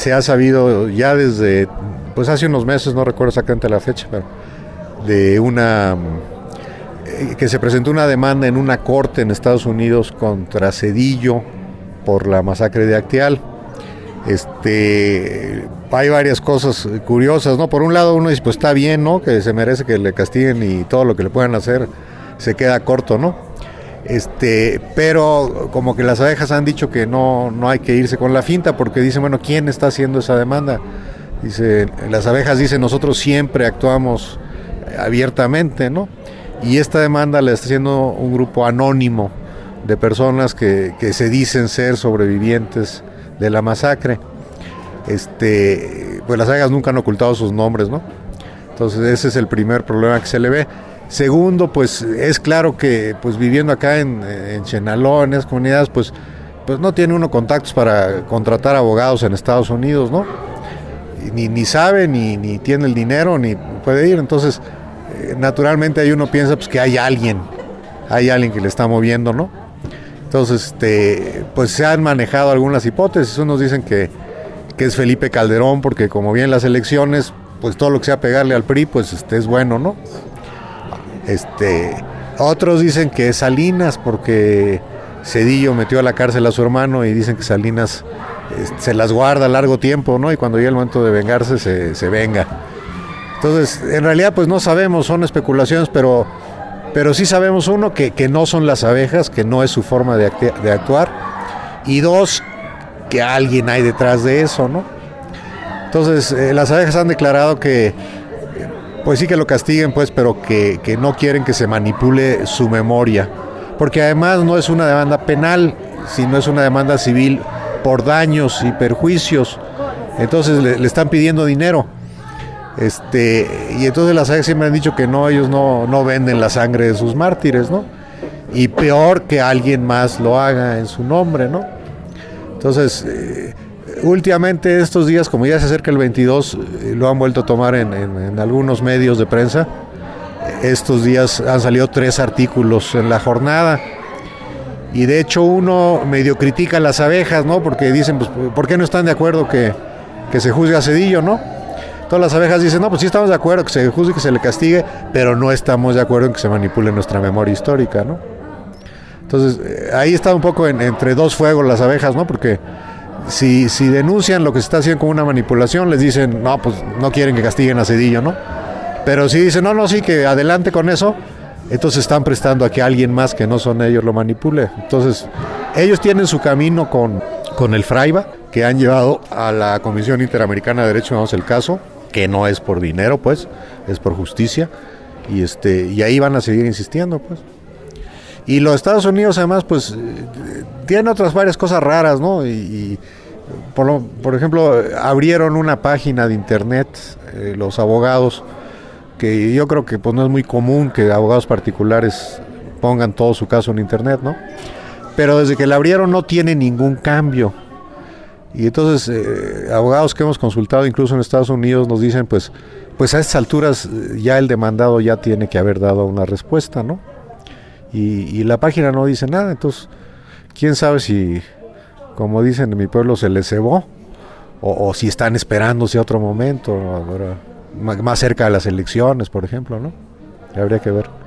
Se ha sabido ya desde, pues hace unos meses, no recuerdo exactamente la fecha, pero de una eh, que se presentó una demanda en una corte en Estados Unidos contra Cedillo por la masacre de Acteal. Este, hay varias cosas curiosas, ¿no? Por un lado uno dice, pues está bien, ¿no? Que se merece que le castiguen y todo lo que le puedan hacer se queda corto, ¿no? Este, pero como que las abejas han dicho que no, no hay que irse con la finta porque dicen, bueno, ¿quién está haciendo esa demanda? Dice, las abejas dicen, nosotros siempre actuamos abiertamente, ¿no? Y esta demanda la está haciendo un grupo anónimo de personas que, que se dicen ser sobrevivientes de la masacre. Este, pues las abejas nunca han ocultado sus nombres, ¿no? Entonces ese es el primer problema que se le ve. Segundo, pues es claro que pues viviendo acá en, en Chenaló, en esas comunidades, pues, pues no tiene uno contactos para contratar abogados en Estados Unidos, ¿no? Ni, sabe, ni, ni tiene el dinero, ni puede ir. Entonces, eh, naturalmente ahí uno piensa pues que hay alguien, hay alguien que le está moviendo, ¿no? Entonces, este, pues se han manejado algunas hipótesis. Unos dicen que, que es Felipe Calderón, porque como bien las elecciones, pues todo lo que sea pegarle al PRI, pues este, es bueno, ¿no? Este, otros dicen que es Salinas, porque Cedillo metió a la cárcel a su hermano y dicen que Salinas este, se las guarda largo tiempo, ¿no? Y cuando llega el momento de vengarse, se, venga. Entonces, en realidad, pues no sabemos, son especulaciones, pero, pero sí sabemos, uno, que, que no son las abejas, que no es su forma de, de actuar, y dos, que alguien hay detrás de eso, ¿no? Entonces, eh, las abejas han declarado que, pues sí que lo castiguen, pues, pero que, que, no quieren que se manipule su memoria. Porque además no es una demanda penal, sino es una demanda civil por daños y perjuicios. Entonces le, están pidiendo dinero. Este, y entonces las abejas siempre han dicho que no, ellos no, no venden la sangre de sus mártires, ¿no? Y peor que alguien más lo haga en su nombre, ¿no? Entonces, eh, últimamente estos días, como ya se acerca el 22, eh, lo han vuelto a tomar en, algunos medios de prensa. Estos días han salido tres artículos en la jornada. Y de hecho uno medio critica a las abejas, ¿no? Porque dicen, pues, ¿por qué no están de acuerdo que, que se juzgue a Cedillo, ¿no? Todas las abejas dicen, no, pues sí estamos de acuerdo que se juzgue, que se le castigue, pero no estamos de acuerdo en que se manipule nuestra memoria histórica, ¿no? Entonces, eh, ahí está un poco en, entre dos fuegos las abejas, ¿no? Porque si, si denuncian lo que se está haciendo como una manipulación, les dicen, no, pues no quieren que castiguen a Cedillo, ¿no? Pero si dicen, no, no, sí, que adelante con eso, entonces están prestando a que alguien más que no son ellos lo manipule. Entonces, ellos tienen su camino con, con el Fraiba, que han llevado a la Comisión Interamericana de Derechos Humanos el caso, que no es por dinero, pues, es por justicia, y, este, y ahí van a seguir insistiendo, pues. Y los Estados Unidos, además, pues, tienen otras varias cosas raras, ¿no? Y, por, lo, por, ejemplo, abrieron una página de internet, eh, los abogados, que yo creo que pues no es muy común que abogados particulares pongan todo su caso en internet, ¿no? Pero desde que la abrieron no tiene ningún cambio. Y entonces eh, abogados que hemos consultado incluso en Estados Unidos nos dicen pues pues a estas alturas ya el demandado ya tiene que haber dado una respuesta, ¿no? Y, y la página no dice nada, entonces quién sabe si como dicen en mi pueblo se les cebó o, si están esperándose otro momento, más cerca de las elecciones, por ejemplo, ¿no? Habría que ver.